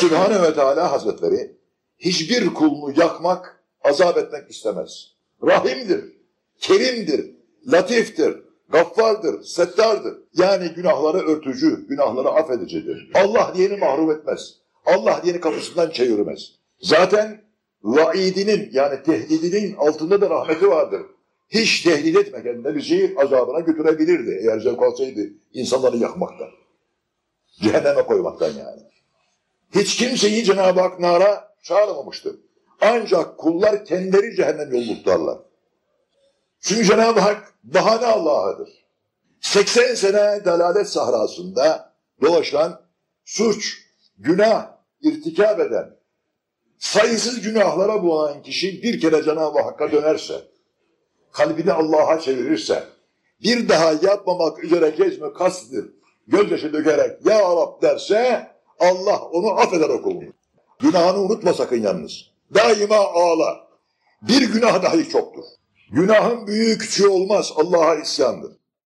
Sübhanehu ve Teala Hazretleri hiçbir kulunu yakmak, azap etmek istemez. Rahimdir, kerimdir, latiftir, gaffardır, settardır. Yani günahları örtücü, günahları affedicidir. Allah diyeni mahrum etmez. Allah diyeni kapısından çevirmez. Zaten vaidinin yani tehdidinin altında da rahmeti vardır. Hiç tehdit etmeden de bizi azabına götürebilirdi eğer zevk alsaydı insanları yakmaktan. Cehenneme koymaktan yani. Hiç kimseyi Cenab-ı Hak nara çağırmamıştır. Ancak kullar kendileri cehennem yolu. Çünkü Cenab-ı Hak bahane Allah'ıdır. 80 sene dalalet sahrasında dolaşan, suç, günah, irtikap eden, sayısız günahlara bulan kişi bir kere Cenab-ı Hakk'a dönerse, kalbini Allah'a çevirirse, bir daha yapmamak üzere gezme kastdır, gözyaşı dökerek Ya Rab derse, Allah onu affeder o kulunu. Günahını unutma sakın yalnız. Daima ağla. Bir günah dahi çoktur. Günahın büyüğü küçüğü olmaz. Allah'a isyandır.